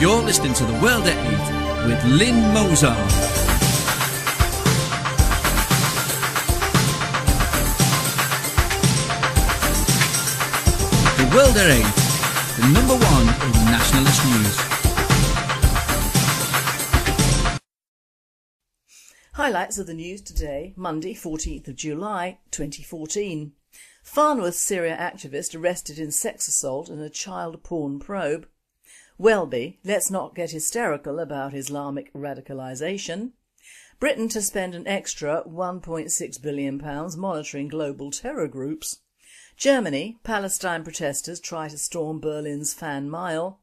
You're listening to The World at 8 with Lynne Mozar. The World at 8, the number one in nationalist news. Highlights of the news today, Monday 14th of July 2014. Farnworth Syria activist arrested in sex assault and a child porn probe. Welby, let's not get hysterical about Islamic radicalisation. Britain to spend an extra £1.6 billion monitoring global terror groups. Germany, Palestine protesters try to storm Berlin's Fan Mile.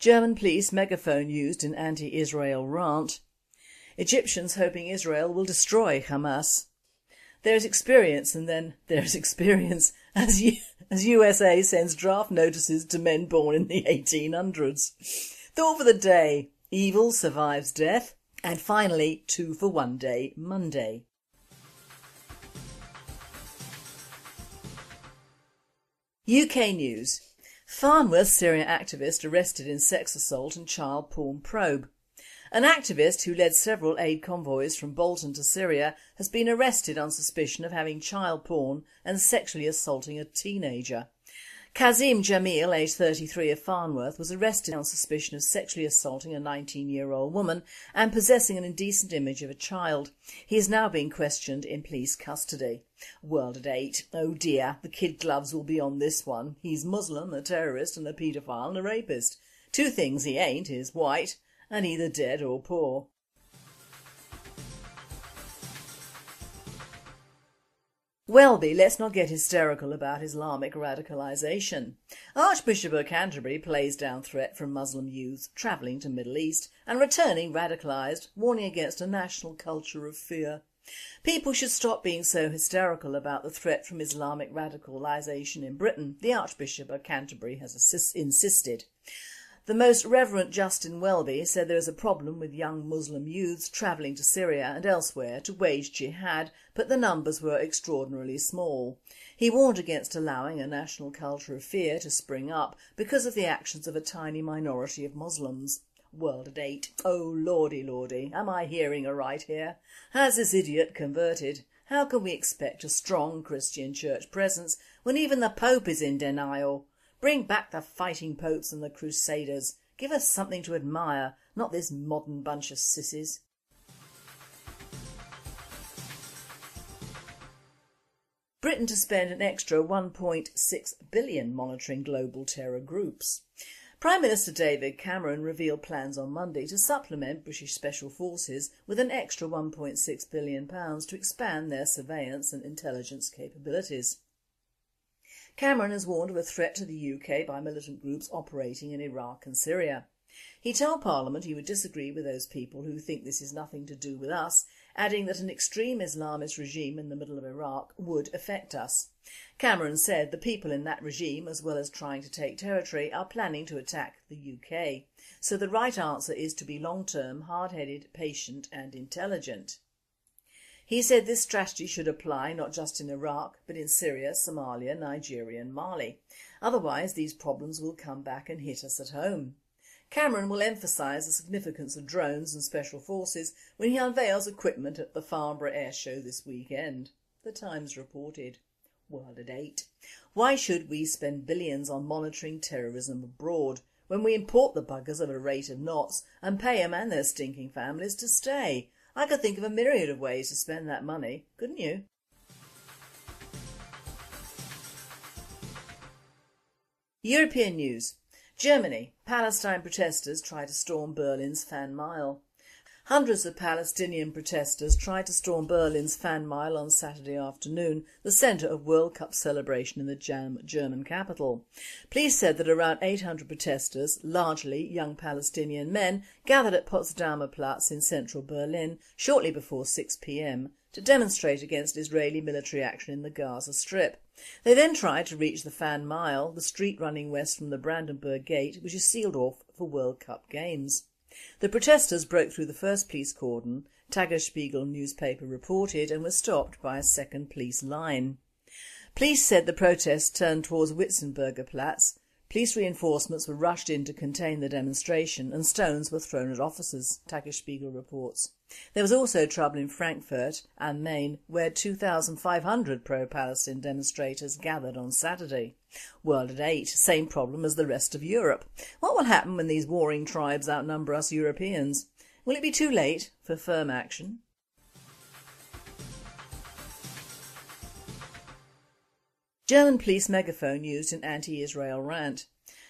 German police megaphone used in anti-Israel rant. Egyptians hoping Israel will destroy Hamas. There is experience and then there is experience as, U as USA sends draft notices to men born in the 1800s. Thought for the day, evil survives death. And finally, two for one day, Monday. UK News. Farnworth Syria activist arrested in sex assault and child porn probe. An activist who led several aid convoys from Bolton to Syria has been arrested on suspicion of having child porn and sexually assaulting a teenager. Kazim Jamil, aged 33 of Farnworth, was arrested on suspicion of sexually assaulting a 19-year-old woman and possessing an indecent image of a child. He is now being questioned in police custody. World at 8. Oh dear, the kid gloves will be on this one. He's Muslim, a terrorist and a paedophile and a rapist. Two things he ain't is white and either dead or poor. Welby, let's not get hysterical about Islamic radicalisation. Archbishop of Canterbury plays down threat from Muslim youth travelling to Middle East and returning radicalised, warning against a national culture of fear. People should stop being so hysterical about the threat from Islamic radicalisation in Britain, the Archbishop of Canterbury has insisted. The Most Reverend Justin Welby said there is a problem with young Muslim youths travelling to Syria and elsewhere to wage jihad but the numbers were extraordinarily small. He warned against allowing a national culture of fear to spring up because of the actions of a tiny minority of Muslims. World at 8. Oh lordy lordy, am I hearing aright here? Has this idiot converted? How can we expect a strong Christian church presence when even the Pope is in denial? Bring back the fighting popes and the crusaders. Give us something to admire, not this modern bunch of sissies. Britain to spend an extra 1.6 billion monitoring global terror groups. Prime Minister David Cameron revealed plans on Monday to supplement British Special Forces with an extra £1.6 billion to expand their surveillance and intelligence capabilities. Cameron has warned of a threat to the UK by militant groups operating in Iraq and Syria. He told Parliament he would disagree with those people who think this is nothing to do with us, adding that an extreme Islamist regime in the middle of Iraq would affect us. Cameron said the people in that regime, as well as trying to take territory, are planning to attack the UK. So the right answer is to be long-term, hard-headed, patient and intelligent. He said this strategy should apply not just in Iraq but in Syria, Somalia, Nigeria and Mali. Otherwise these problems will come back and hit us at home. Cameron will emphasise the significance of drones and special forces when he unveils equipment at the Farnborough Air Show this weekend. The Times reported. World at 8. Why should we spend billions on monitoring terrorism abroad when we import the buggers at a rate of knots and pay them and their stinking families to stay? I could think of a myriad of ways to spend that money, couldn't you? European news. Germany. Palestine protesters try to storm Berlin's Fan Mile. Hundreds of Palestinian protesters tried to storm Berlin's Fan Mile on Saturday afternoon, the centre of World Cup celebration in the German capital. Police said that around 800 protesters, largely young Palestinian men, gathered at Potsdamer Platz in central Berlin shortly before 6pm to demonstrate against Israeli military action in the Gaza Strip. They then tried to reach the Fan Mile, the street running west from the Brandenburg Gate, which is sealed off for World Cup games. The protesters broke through the first police cordon, Tagesspiegel newspaper reported, and were stopped by a second police line. Police said the protests turned towards Witzenberger Platz, Police reinforcements were rushed in to contain the demonstration and stones were thrown at officers, Tagesspiegel reports. There was also trouble in Frankfurt am Main where 2,500 pro-Palestine demonstrators gathered on Saturday. World at 8, same problem as the rest of Europe. What will happen when these warring tribes outnumber us Europeans? Will it be too late for firm action? German police megaphone used in anti-Israel rant.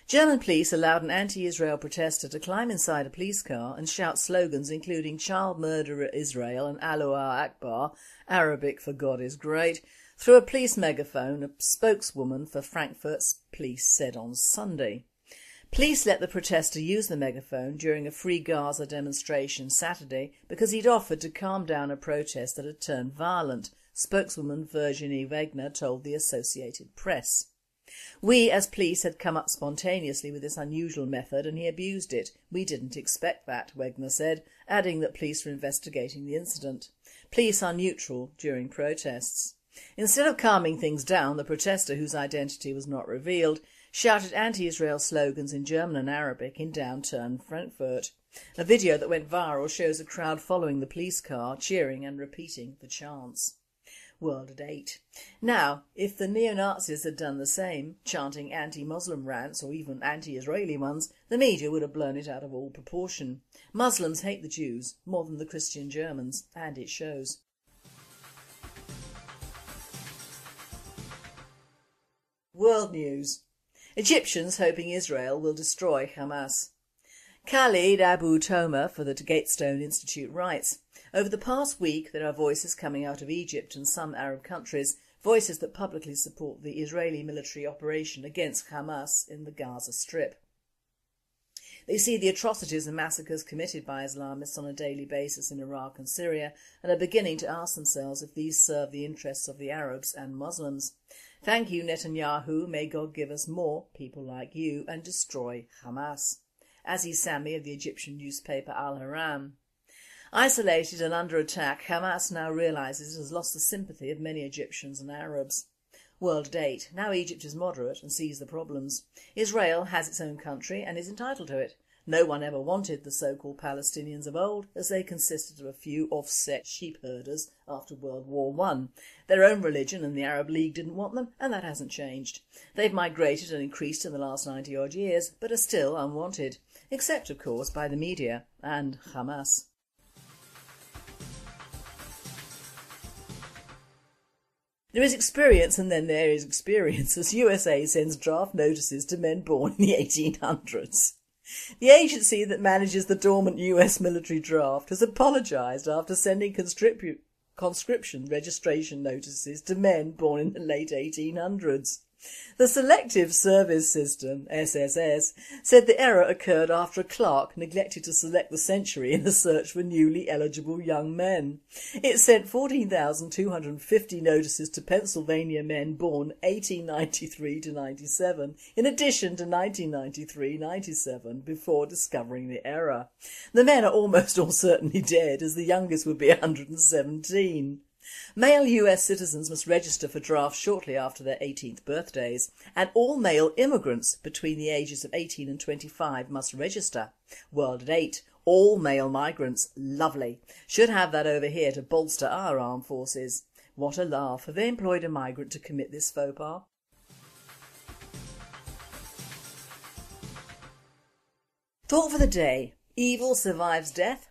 German police allowed an anti-Israel protester to climb inside a police car and shout slogans including child murderer Israel and Allahu Akbar, Arabic for God is great, through a police megaphone, a spokeswoman for Frankfurt's police said on Sunday. Police let the protester use the megaphone during a Free Gaza demonstration Saturday because he'd offered to calm down a protest that had turned violent, spokeswoman Virginie Wegner told the Associated Press. We as police had come up spontaneously with this unusual method and he abused it. We didn't expect that, Wegner said, adding that police were investigating the incident. Police are neutral during protests. Instead of calming things down, the protester, whose identity was not revealed, shouted anti-Israel slogans in German and Arabic in downtown Frankfurt. A video that went viral shows a crowd following the police car, cheering and repeating the chants world at eight. Now, if the neo-Nazis had done the same, chanting anti-Muslim rants or even anti-Israeli ones, the media would have blown it out of all proportion. Muslims hate the Jews more than the Christian Germans, and it shows. World News Egyptians hoping Israel will destroy Hamas. Khalid Abu Toameh for the Gatestone Institute writes, over the past week there are voices coming out of Egypt and some Arab countries, voices that publicly support the Israeli military operation against Hamas in the Gaza Strip. They see the atrocities and massacres committed by Islamists on a daily basis in Iraq and Syria and are beginning to ask themselves if these serve the interests of the Arabs and Muslims. Thank you Netanyahu, may God give us more people like you and destroy Hamas. Aziz Sami of the Egyptian newspaper Al Ahram. Isolated and under attack, Hamas now realises it has lost the sympathy of many Egyptians and Arabs. World date. Now Egypt is moderate and sees the problems. Israel has its own country and is entitled to it. No one ever wanted the so-called Palestinians of old as they consisted of a few offset sheep herders after World War One. Their own religion and the Arab League didn't want them and that hasn't changed. They've migrated and increased in the last 90 odd years but are still unwanted. Except of course by the media and Hamas. There is experience and then there is experience as USA sends draft notices to men born in the 1800s. The agency that manages the dormant US military draft has apologised after sending conscription registration notices to men born in the late 1800s. The Selective Service System, SSS, said the error occurred after a clerk neglected to select the century in a search for newly eligible young men. It sent 14,250 notices to Pennsylvania men born 1893 to 97, in addition to 1993-97, before discovering the error. The men are almost all certainly dead, as the youngest would be 117. Male US citizens must register for draft shortly after their 18th birthdays and all male immigrants between the ages of 18 and 25 must register. World at 8, all male migrants, lovely, should have that over here to bolster our armed forces. What a laugh, have they employed a migrant to commit this faux pas? Thought for the day, evil survives death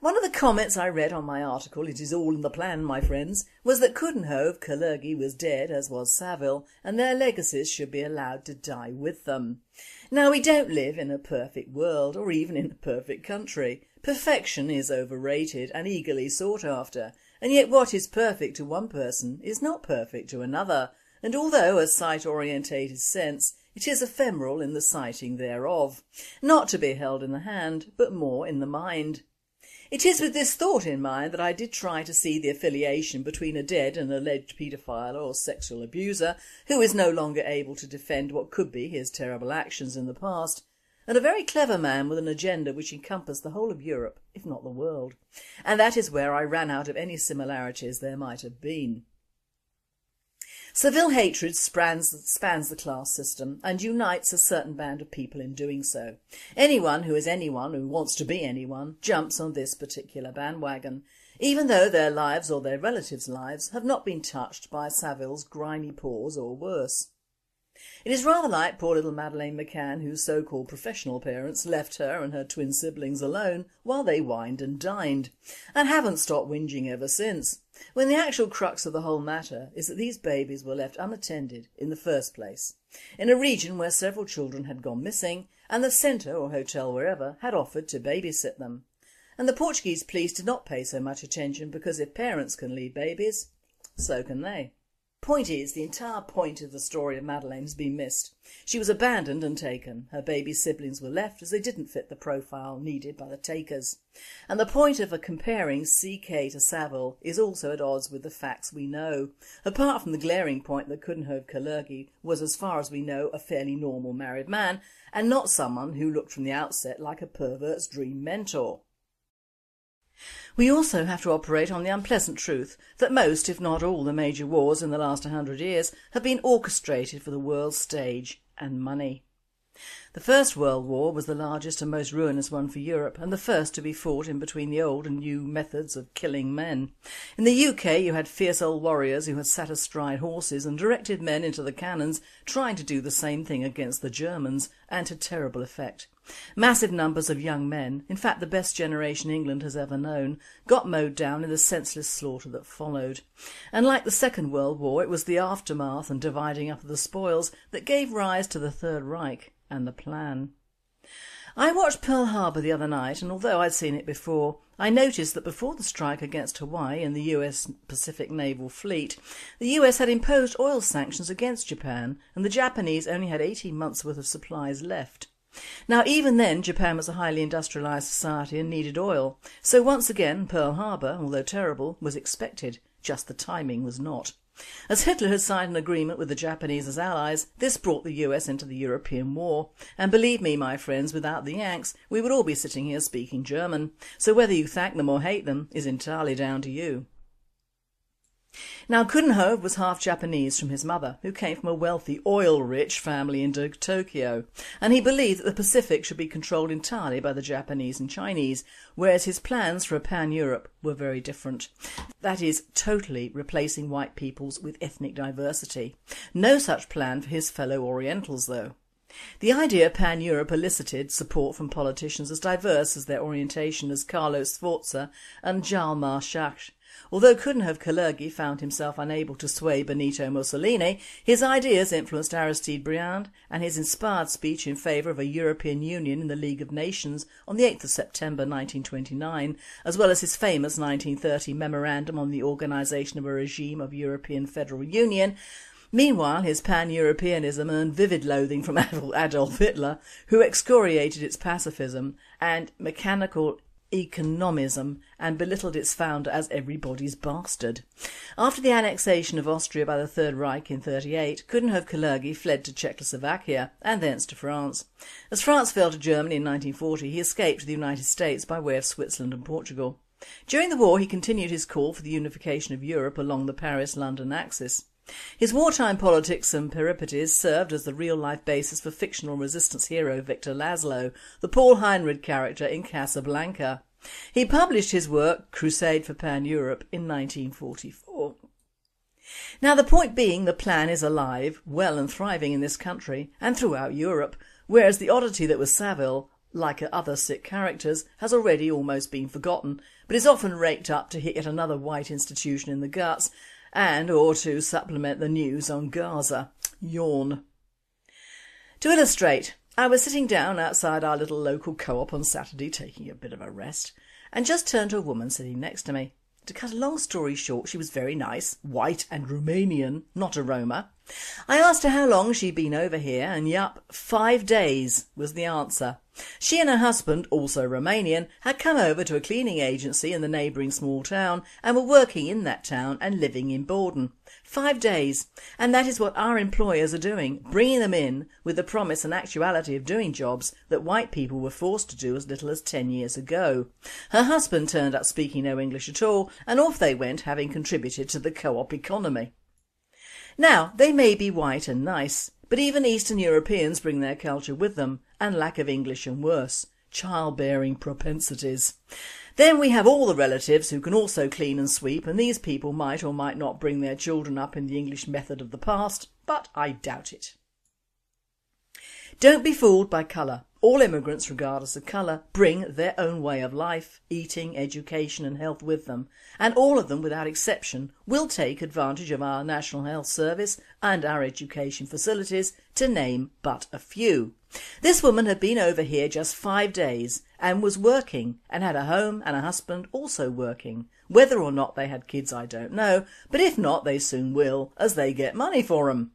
one of the comments I read on my article, It is all in the plan, my friends, was that Coudenhove, Kalergi was dead, as was Savile, and their legacies should be allowed to die with them. Now we don't live in a perfect world, or even in a perfect country. Perfection is overrated and eagerly sought after, and yet what is perfect to one person is not perfect to another, and although a sight-orientated sense, it is ephemeral in the sighting thereof, not to be held in the hand, but more in the mind. It is with this thought in mind that I did try to see the affiliation between a dead and alleged paedophile or sexual abuser who is no longer able to defend what could be his terrible actions in the past, and a very clever man with an agenda which encompassed the whole of Europe, if not the world, and that is where I ran out of any similarities there might have been. Savile hatred spans, spans the class system and unites a certain band of people in doing so. Anyone who is anyone who wants to be anyone jumps on this particular bandwagon, even though their lives or their relatives' lives have not been touched by Savile's grimy paws or worse. It is rather like poor little Madeleine McCann whose so-called professional parents left her and her twin siblings alone while they wined and dined, and haven't stopped whinging ever since, when the actual crux of the whole matter is that these babies were left unattended in the first place, in a region where several children had gone missing and the centre or hotel wherever had offered to babysit them. And the Portuguese police did not pay so much attention because if parents can leave babies, so can they. Point is, the entire point of the story of Madeleine has been missed. She was abandoned and taken. Her baby siblings were left as they didn't fit the profile needed by the takers. And the point of comparing CK to Savile is also at odds with the facts we know, apart from the glaring point that Coudenhove Kalergi was as far as we know a fairly normal married man and not someone who looked from the outset like a pervert's dream mentor. We also have to operate on the unpleasant truth that most, if not all, the major wars in the last hundred years have been orchestrated for the world stage and money. The First World War was the largest and most ruinous one for Europe and the first to be fought in between the old and new methods of killing men. In the UK you had fierce old warriors who had sat astride horses and directed men into the cannons trying to do the same thing against the Germans and to terrible effect. Massive numbers of young men, in fact the best generation England has ever known, got mowed down in the senseless slaughter that followed. And like the Second World War it was the aftermath and dividing up of the spoils that gave rise to the Third Reich and the plan. I watched Pearl Harbor the other night and although I'd seen it before, I noticed that before the strike against Hawaii and the US Pacific Naval Fleet, the US had imposed oil sanctions against Japan and the Japanese only had 18 months worth of supplies left. Now even then Japan was a highly industrialised society and needed oil, so once again Pearl Harbor, although terrible, was expected, just the timing was not. As Hitler had signed an agreement with the Japanese as allies, this brought the US into the European war. And believe me, my friends, without the Yanks, we would all be sitting here speaking German. So whether you thank them or hate them is entirely down to you. Now Coudenhove was half Japanese from his mother, who came from a wealthy, oil-rich family in Tokyo, and he believed that the Pacific should be controlled entirely by the Japanese and Chinese, whereas his plans for a pan-Europe were very different. That is, totally replacing white peoples with ethnic diversity. No such plan for his fellow Orientals though. The idea of pan-Europe elicited support from politicians as diverse as their orientation as Carlo Sforza and Hjalmar Schacht, Although Coudenhove Kalergi found himself unable to sway Benito Mussolini, his ideas influenced Aristide Briand and his inspired speech in favour of a European Union in the League of Nations on the 8th of September 1929, as well as his famous 1930 memorandum on the organisation of a regime of European Federal Union, Meanwhile, his pan-Europeanism earned vivid loathing from Adolf Hitler, who excoriated its pacifism and mechanical economism and belittled its founder as everybody's bastard. After the annexation of Austria by the Third Reich in 38, Coudenhove Kalergi fled to Czechoslovakia and thence to France. As France fell to Germany in 1940 he escaped to the United States by way of Switzerland and Portugal. During the war he continued his call for the unification of Europe along the Paris-London axis. His wartime politics and peripeties served as the real-life basis for fictional resistance hero Victor Laszlo, the Paul Henreid character in Casablanca. He published his work Crusade for Pan-Europe in 1944. Now the point being the plan is alive, well and thriving in this country and throughout Europe, whereas the oddity that was Savile, like other sick characters, has already almost been forgotten, but is often raked up to hit yet another white institution in the guts and or to supplement the news on Gaza. Yawn. To illustrate, I was sitting down outside our little local co-op on Saturday taking a bit of a rest and just turned to a woman sitting next to me. To cut a long story short, she was very nice, white and Romanian, not a Roma. I asked her how long she'd been over here and yup, five days was the answer. She and her husband, also Romanian, had come over to a cleaning agency in the neighbouring small town and were working in that town and living in Borden. Five days. And that is what our employers are doing, bringing them in with the promise and actuality of doing jobs that white people were forced to do as little as ten years ago. Her husband turned up speaking no English at all and off they went having contributed to the co-op economy. Now, they may be white and nice, but even Eastern Europeans bring their culture with them and lack of English and worse, childbearing propensities. Then we have all the relatives who can also clean and sweep and these people might or might not bring their children up in the English method of the past, but I doubt it. Don't be fooled by colour. All immigrants, regardless of colour, bring their own way of life, eating, education and health with them and all of them without exception will take advantage of our National Health Service and our education facilities to name but a few. This woman had been over here just five days and was working and had a home and a husband also working. Whether or not they had kids I don't know but if not they soon will as they get money for them.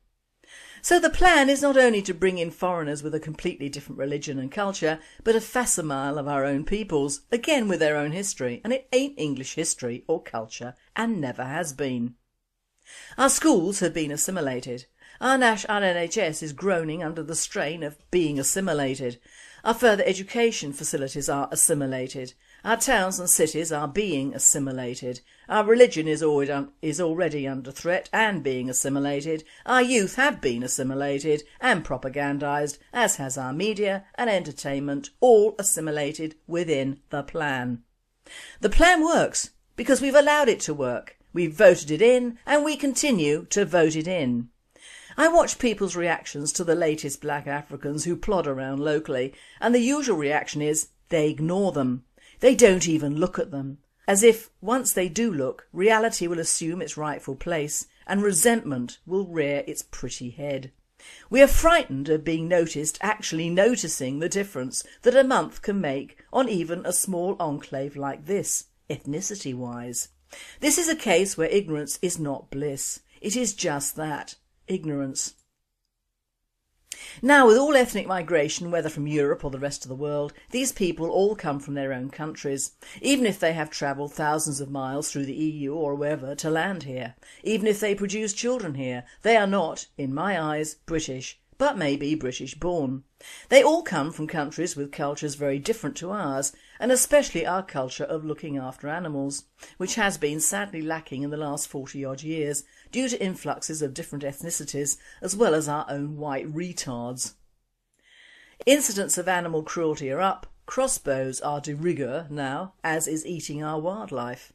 So the plan is not only to bring in foreigners with a completely different religion and culture, but a facsimile of our own peoples, again with their own history, and it ain't English history or culture and never has been. Our schools have been assimilated. Our, Nash, is groaning under the strain of being assimilated. Our further education facilities are assimilated. Our towns and cities are being assimilated. Our religion is already under threat and being assimilated. Our youth have been assimilated and propagandised, as has our media and entertainment, all assimilated within the plan. The plan works because we've allowed it to work. We've voted it in and we continue to vote it in. I watch people's reactions to the latest black Africans who plod around locally and the usual reaction is they ignore them. They don't even look at them, as if once they do look, reality will assume its rightful place and resentment will rear its pretty head. We are frightened of being noticed actually noticing the difference that a month can make on even a small enclave like this, ethnicity wise. This is a case where ignorance is not bliss, it is just that, ignorance. Now with all ethnic migration, whether from Europe or the rest of the world, these people all come from their own countries, even if they have travelled thousands of miles through the EU or wherever to land here. Even if they produce children here, they are not, in my eyes, British, but may be British born. They all come from countries with cultures very different to ours and especially our culture of looking after animals, which has been sadly lacking in the last 40 odd years due to influxes of different ethnicities as well as our own white retards. Incidents of animal cruelty are up, crossbows are de rigueur now, as is eating our wildlife.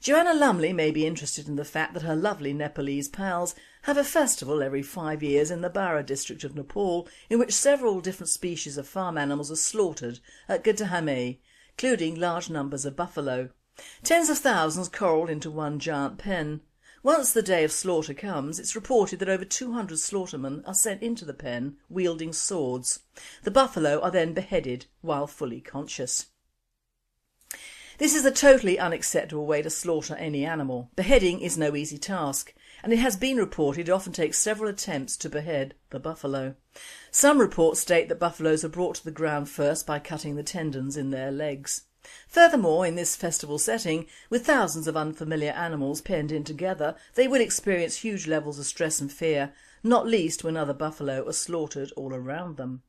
Joanna Lumley may be interested in the fact that her lovely Nepalese pals have a festival every five years in the Bara district of Nepal in which several different species of farm animals are slaughtered at Gadhimai, including large numbers of buffalo. Tens of thousands corralled into one giant pen. Once the day of slaughter comes, it's reported that over 200 slaughtermen are sent into the pen wielding swords. The buffalo are then beheaded while fully conscious. This is a totally unacceptable way to slaughter any animal. Beheading is no easy task and it has been reported it often takes several attempts to behead the buffalo. Some reports state that buffaloes are brought to the ground first by cutting the tendons in their legs. Furthermore, in this festival setting, with thousands of unfamiliar animals penned in together, they will experience huge levels of stress and fear, not least when other buffalo are slaughtered all around them.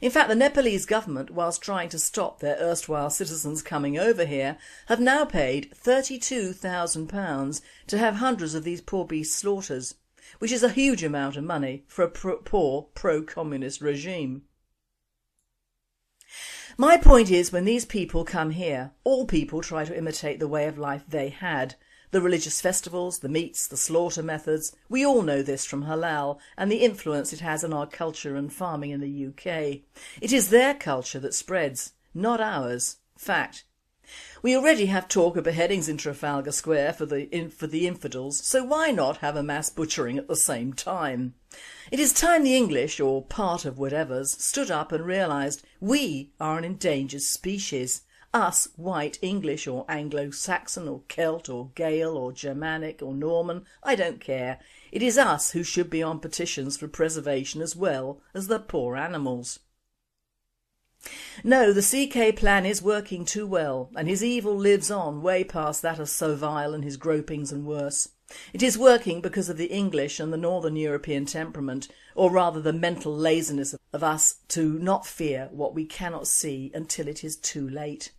In fact the Nepalese government, whilst trying to stop their erstwhile citizens coming over here, have now paid £32,000 to have hundreds of these poor beasts slaughtered, which is a huge amount of money for a poor pro-communist regime. My point is when these people come here, all people try to imitate the way of life they had the religious festivals, the meats, the slaughter methods, we all know this from halal and the influence it has on our culture and farming in the UK. It is their culture that spreads, not ours. Fact. We already have talk of beheadings in Trafalgar Square for the, in, for the infidels, so why not have a mass butchering at the same time? It is time the English, or part of whatevers, stood up and realised we are an endangered species us white English or Anglo-Saxon or Celt or Gael or Germanic or Norman, I don't care. It is us who should be on petitions for preservation as well as the poor animals. No, the CK plan is working too well and his evil lives on way past that of Savile and his gropings and worse. It is working because of the English and the Northern European temperament, or rather the mental laziness of us to not fear what we cannot see until it is too late.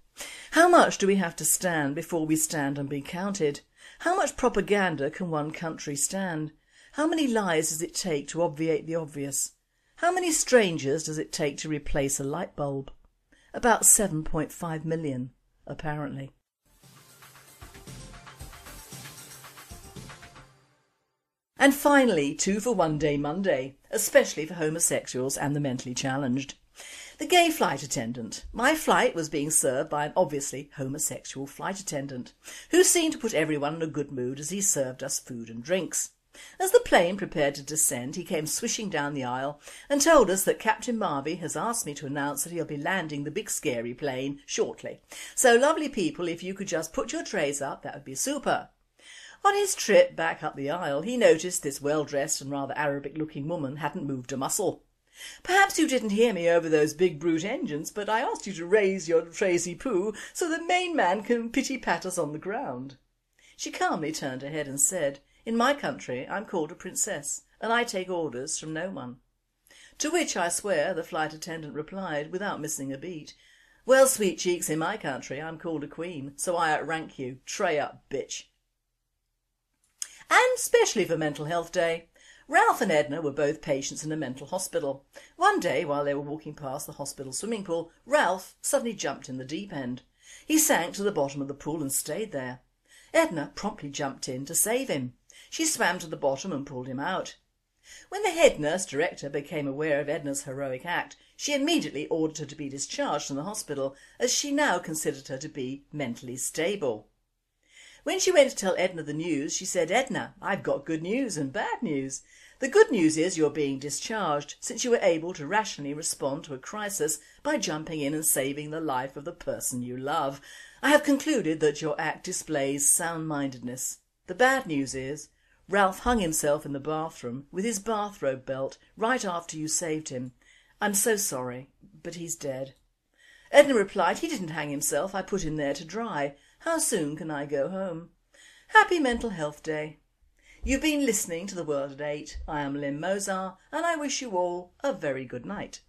How much do we have to stand before we stand and be counted? How much propaganda can one country stand? How many lies does it take to obviate the obvious? How many strangers does it take to replace a light bulb? About 7.5 million, apparently. And finally, two for one day Monday, especially for homosexuals and the mentally challenged. The gay flight attendant. My flight was being served by an obviously homosexual flight attendant, who seemed to put everyone in a good mood as he served us food and drinks. As the plane prepared to descend he came swishing down the aisle and told us that Captain Marvey has asked me to announce that he'll be landing the big scary plane shortly. So lovely people if you could just put your trays up that would be super. On his trip back up the aisle he noticed this well-dressed and rather Arabic looking woman hadn't moved a muscle. Perhaps you didn't hear me over those big brute engines but I asked you to raise your Tracy poo so the main man can pity-pat us on the ground. She calmly turned her head and said, in my country I'm called a princess and I take orders from no one. To which I swear the flight attendant replied without missing a beat, well sweet cheeks in my country I'm called a queen so I outrank you, tray up bitch and specially for Mental Health Day. Ralph and Edna were both patients in a mental hospital. One day while they were walking past the hospital swimming pool, Ralph suddenly jumped in the deep end. He sank to the bottom of the pool and stayed there. Edna promptly jumped in to save him. She swam to the bottom and pulled him out. When the head nurse director became aware of Edna's heroic act, she immediately ordered her to be discharged from the hospital as she now considered her to be mentally stable. When she went to tell Edna the news, she said, Edna, I've got good news and bad news. The good news is you're being discharged since you were able to rationally respond to a crisis by jumping in and saving the life of the person you love. I have concluded that your act displays sound-mindedness. The bad news is Ralph hung himself in the bathroom with his bathrobe belt right after you saved him. I'm so sorry, but he's dead. Edna replied, he didn't hang himself, I put him there to dry. How soon can I go home? Happy Mental Health Day. You've been listening to The World at 8. I am Lynne Mozar and I wish you all a very good night.